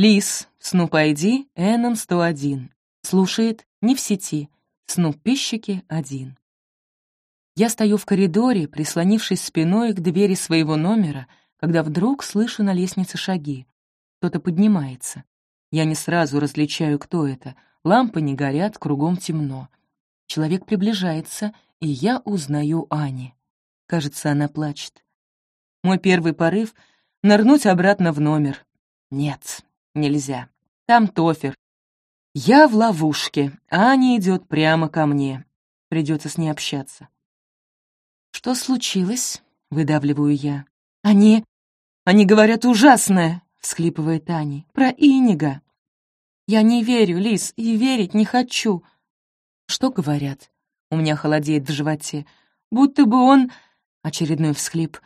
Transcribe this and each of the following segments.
Лис, Снуп ID, Эннон 101. Слушает, не в сети. Снуп пищики один. Я стою в коридоре, прислонившись спиной к двери своего номера, когда вдруг слышу на лестнице шаги. Кто-то поднимается. Я не сразу различаю, кто это. Лампы не горят, кругом темно. Человек приближается, и я узнаю Ани. Кажется, она плачет. Мой первый порыв — нырнуть обратно в номер. Нет, нельзя. Там Тофер. Я в ловушке, а Аня идет прямо ко мне. Придется с ней общаться. «Что случилось?» — выдавливаю я. «Они... они говорят ужасное!» — всхлипывает Аня. «Про Инига!» «Я не верю, Лис, и верить не хочу!» «Что говорят?» У меня холодеет в животе. «Будто бы он...» — очередной всхлип.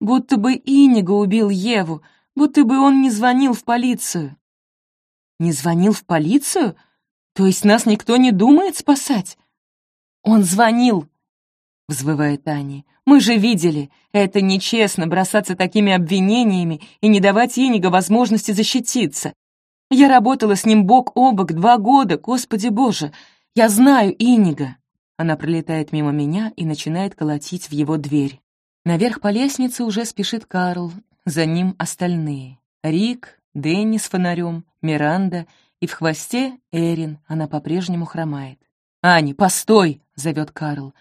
«Будто бы Инига убил Еву, будто бы он не звонил в полицию». «Не звонил в полицию? То есть нас никто не думает спасать?» «Он звонил!» — взвывает Аня. «Мы же видели, это нечестно бросаться такими обвинениями и не давать Инига возможности защититься. Я работала с ним бок о бок два года, господи боже, я знаю Инига». Она пролетает мимо меня и начинает колотить в его дверь. Наверх по лестнице уже спешит Карл, за ним остальные. Рик, Дэнни с фонарем, Миранда и в хвосте Эрин, она по-прежнему хромает. «Ани, постой!» — зовет Карл.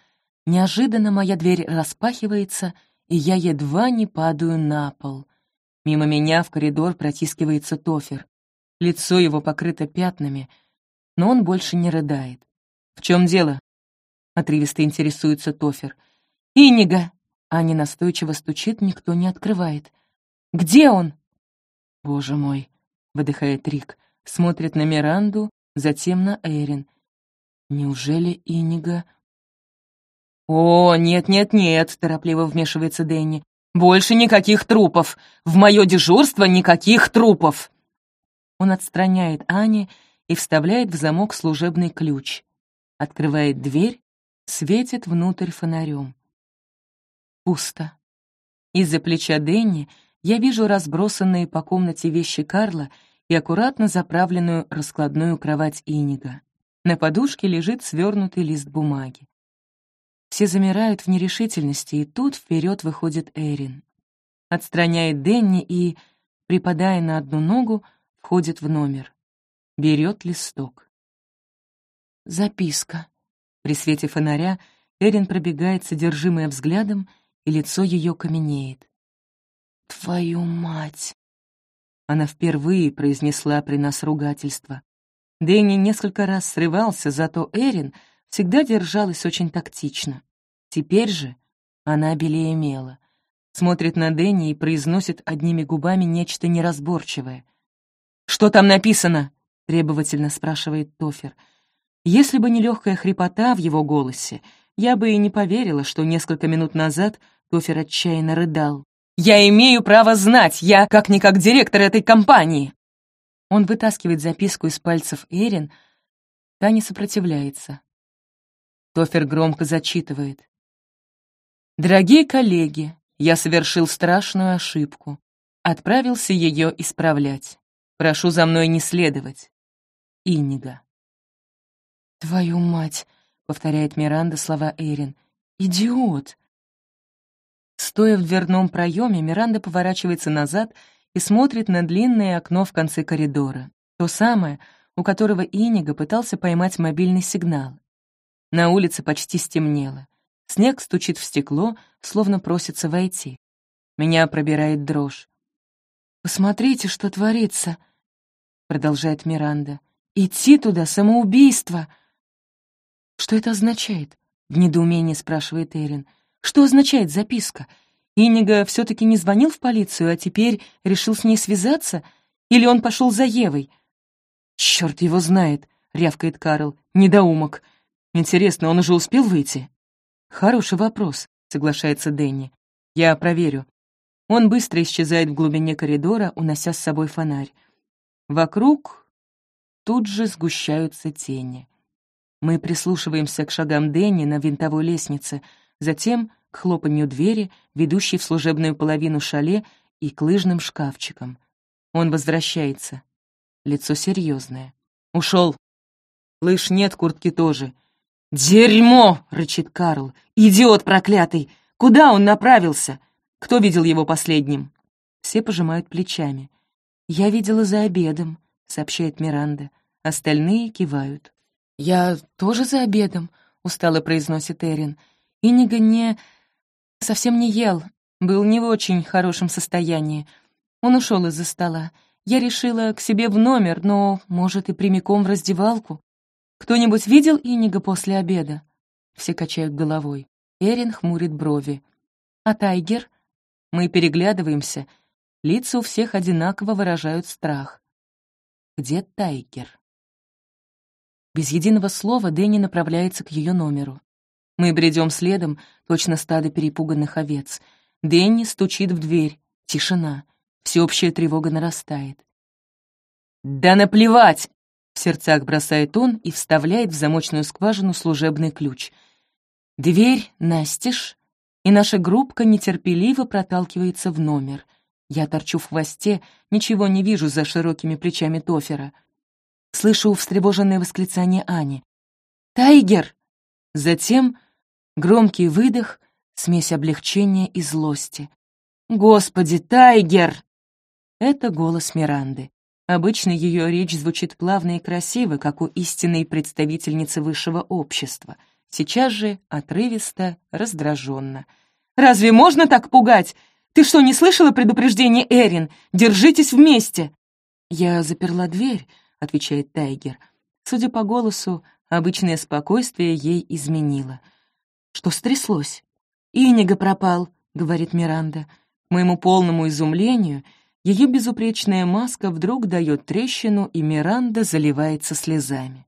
Неожиданно моя дверь распахивается, и я едва не падаю на пол. Мимо меня в коридор протискивается Тофер. Лицо его покрыто пятнами, но он больше не рыдает. «В чем дело?» — отрывисто интересуется Тофер. «Инига!» — Аня настойчиво стучит, никто не открывает. «Где он?» «Боже мой!» — выдыхает Рик, смотрит на Миранду, затем на Эрин. «Неужели Инига...» «О, нет-нет-нет», — торопливо вмешивается Дэнни. «Больше никаких трупов! В мое дежурство никаких трупов!» Он отстраняет Ани и вставляет в замок служебный ключ. Открывает дверь, светит внутрь фонарем. Пусто. Из-за плеча Дэнни я вижу разбросанные по комнате вещи Карла и аккуратно заправленную раскладную кровать Инига. На подушке лежит свернутый лист бумаги. Все замирают в нерешительности, и тут вперед выходит Эрин. Отстраняет Денни и, припадая на одну ногу, входит в номер. Берет листок. Записка. При свете фонаря Эрин пробегает содержимое взглядом, и лицо ее каменеет. «Твою мать!» Она впервые произнесла при нас ругательство. Дэнни несколько раз срывался, зато Эрин — всегда держалась очень тактично. Теперь же она белее мела, смотрит на Дэнни и произносит одними губами нечто неразборчивое. «Что там написано?» — требовательно спрашивает Тофер. Если бы не легкая хрипота в его голосе, я бы и не поверила, что несколько минут назад Тофер отчаянно рыдал. «Я имею право знать! Я как-никак директор этой компании!» Он вытаскивает записку из пальцев Эрин, та не сопротивляется. Тофер громко зачитывает. «Дорогие коллеги, я совершил страшную ошибку. Отправился ее исправлять. Прошу за мной не следовать. Иннига». «Твою мать!» — повторяет Миранда слова Эрин. «Идиот!» Стоя в дверном проеме, Миранда поворачивается назад и смотрит на длинное окно в конце коридора. То самое, у которого Инига пытался поймать мобильный сигнал. На улице почти стемнело. Снег стучит в стекло, словно просится войти. Меня пробирает дрожь. «Посмотрите, что творится», — продолжает Миранда. «Идти туда — самоубийство!» «Что это означает?» — в недоумении спрашивает Эрин. «Что означает записка? Инига все таки не звонил в полицию, а теперь решил с ней связаться? Или он пошел за Евой?» «Черт его знает!» — рявкает Карл. «Недоумок!» Интересно, он уже успел выйти? Хороший вопрос, соглашается Дэнни. Я проверю. Он быстро исчезает в глубине коридора, унося с собой фонарь. Вокруг тут же сгущаются тени. Мы прислушиваемся к шагам Дэнни на винтовой лестнице, затем к хлопанью двери, ведущей в служебную половину шале и к лыжным шкафчикам. Он возвращается. лицо серьезное. «Ушел. Лыж нет, куртки тоже». «Дерьмо!» — рычит Карл. «Идиот проклятый! Куда он направился? Кто видел его последним?» Все пожимают плечами. «Я видела за обедом», — сообщает Миранда. Остальные кивают. «Я тоже за обедом», — устало произносит Эрин. «Инига не... совсем не ел, был не в очень хорошем состоянии. Он ушел из-за стола. Я решила к себе в номер, но, может, и прямиком в раздевалку. Кто-нибудь видел Инига после обеда?» Все качают головой. Эрин хмурит брови. «А Тайгер?» Мы переглядываемся. Лица у всех одинаково выражают страх. «Где Тайгер?» Без единого слова Дэнни направляется к ее номеру. Мы бредем следом, точно стадо перепуганных овец. Дэнни стучит в дверь. Тишина. Всеобщая тревога нарастает. «Да наплевать!» — в сердцах бросает он и вставляет в замочную скважину служебный ключ. Дверь настежь, и наша группка нетерпеливо проталкивается в номер. Я торчу в хвосте, ничего не вижу за широкими плечами Тофера — Слышу встревоженное восклицание Ани. «Тайгер!» Затем громкий выдох, смесь облегчения и злости. «Господи, Тайгер!» Это голос Миранды. Обычно ее речь звучит плавно и красиво, как у истинной представительницы высшего общества. Сейчас же отрывисто, раздраженно. «Разве можно так пугать? Ты что, не слышала предупреждения Эрин? Держитесь вместе!» Я заперла дверь, — отвечает Тайгер. Судя по голосу, обычное спокойствие ей изменило. «Что стряслось?» «Инига пропал», — говорит Миранда. К моему полному изумлению ее безупречная маска вдруг дает трещину, и Миранда заливается слезами.